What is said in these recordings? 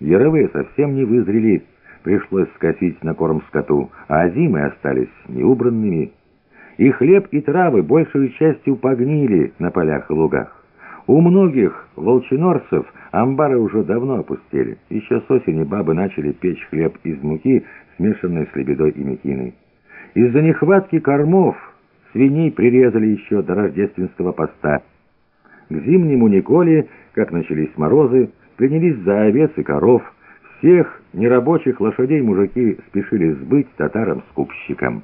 Яровые совсем не вызрели, пришлось скосить на корм скоту, а зимы остались неубранными. И хлеб, и травы большей частью погнили на полях и лугах. У многих волчинорцев амбары уже давно опустели. Еще с осени бабы начали печь хлеб из муки, смешанной с лебедой и мекиной. Из-за нехватки кормов свиней прирезали еще до рождественского поста. К зимнему Николе, как начались морозы, принялись за овец и коров. Всех нерабочих лошадей мужики спешили сбыть татарам-скупщикам.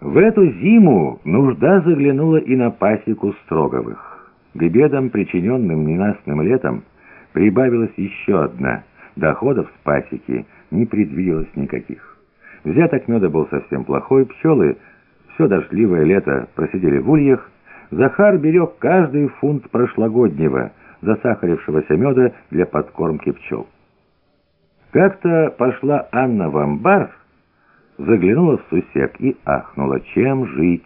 В эту зиму нужда заглянула и на пасеку Строговых. К бедам, причиненным ненастным летом, прибавилась еще одна. Доходов с пасеки не предвиделось никаких. Взяток меда был совсем плохой, пчелы все дождливое лето просидели в ульях. Захар берег каждый фунт прошлогоднего, засахарившегося меда для подкормки пчел. Как-то пошла Анна в амбар, заглянула в сусек и ахнула, чем жить.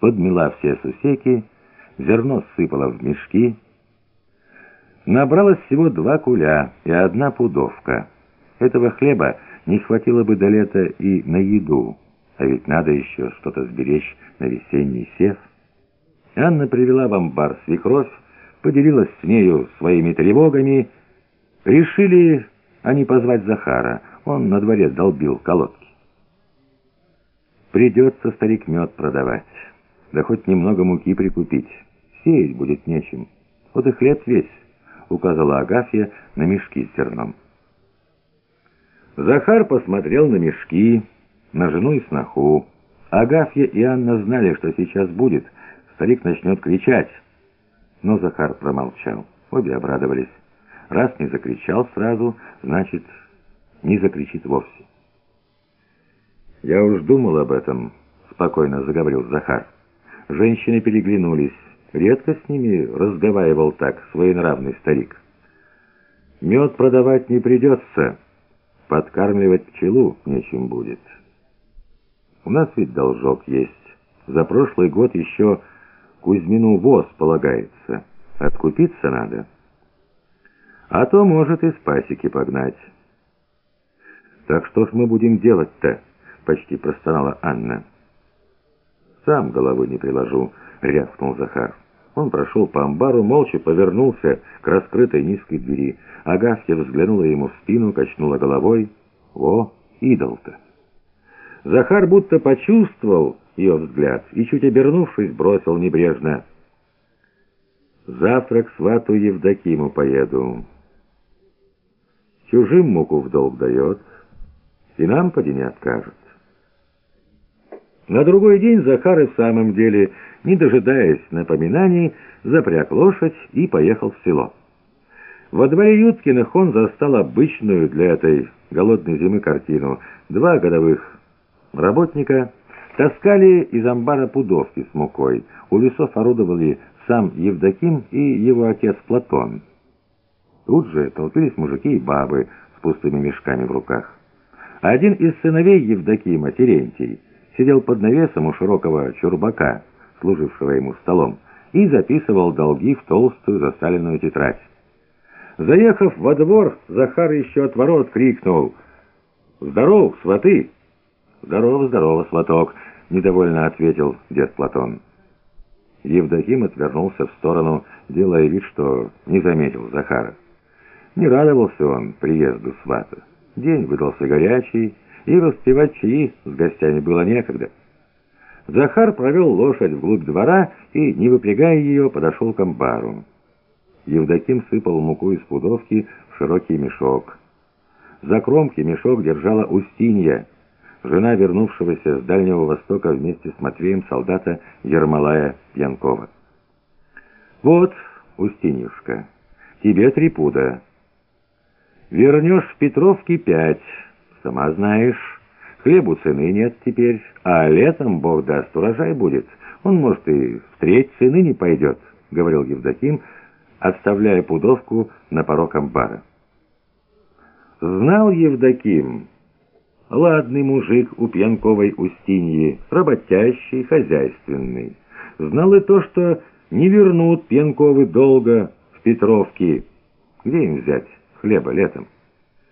Подмела все сусеки, зерно сыпала в мешки. Набралось всего два куля и одна пудовка. Этого хлеба не хватило бы до лета и на еду, а ведь надо еще что-то сберечь на весенний сев. Анна привела в амбар свекровь, поделилась с нею своими тревогами. Решили они позвать Захара, он на дворе долбил колодки. Придется старик мед продавать, да хоть немного муки прикупить. Сеять будет нечем. Вот и хлеб весь, указала Агафья на мешки с зерном. Захар посмотрел на мешки, на жену и сноху. Агафья и Анна знали, что сейчас будет. Старик начнет кричать. Но Захар промолчал. Обе обрадовались. Раз не закричал сразу, значит, не закричит вовсе. «Я уж думал об этом», — спокойно заговорил Захар. Женщины переглянулись. Редко с ними разговаривал так своенравный старик. «Мед продавать не придется, подкармливать пчелу нечем будет. У нас ведь должок есть. За прошлый год еще Кузьмину воз полагается. Откупиться надо. А то может и с пасеки погнать». «Так что ж мы будем делать-то?» — почти простонала Анна. «Сам головы не приложу», — рявкнул Захар. Он прошел по амбару, молча повернулся к раскрытой низкой двери. Агафья взглянула ему в спину, качнула головой. «Во, идол-то!» Захар будто почувствовал ее взгляд и, чуть обернувшись, бросил небрежно. «Завтра к свату Евдокиму поеду. Чужим муку в долг дает, и нам поди не откажет». На другой день Захар и в самом деле, не дожидаясь напоминаний, запряг лошадь и поехал в село. Во дворе Юткиных он застал обычную для этой голодной зимы картину. Два годовых работника таскали из амбара пудовки с мукой. У лесов орудовали сам Евдоким и его отец Платон. Тут же толпились мужики и бабы с пустыми мешками в руках. Один из сыновей Евдокима, Терентий, сидел под навесом у широкого чурбака, служившего ему столом, и записывал долги в толстую засаленную тетрадь. Заехав во двор, Захар еще от ворот крикнул «Здоров, сваты!» «Здорово, здорово, сваток!» — недовольно ответил дед Платон. Евдоким отвернулся в сторону, делая вид, что не заметил Захара. Не радовался он приезду свата. День выдался горячий, и распевать чаи с гостями было некогда. Захар провел лошадь вглубь двора и, не выпрягая ее, подошел к амбару. Евдоким сыпал муку из пудовки в широкий мешок. За кромки мешок держала Устинья, жена вернувшегося с Дальнего Востока вместе с Матвеем солдата Ермолая Пьянкова. «Вот, Устиньюшка, тебе три пуда. Вернешь в Петровке пять». Сама знаешь, хлебу цены нет теперь, а летом, бог даст, урожай будет. Он, может, и в треть цены не пойдет, — говорил Евдоким, отставляя пудовку на порог амбара. Знал Евдоким, ладный мужик у Пьянковой Устиньи, работящий, хозяйственный. Знал и то, что не вернут Пьянковы долго в Петровке, Где им взять хлеба летом?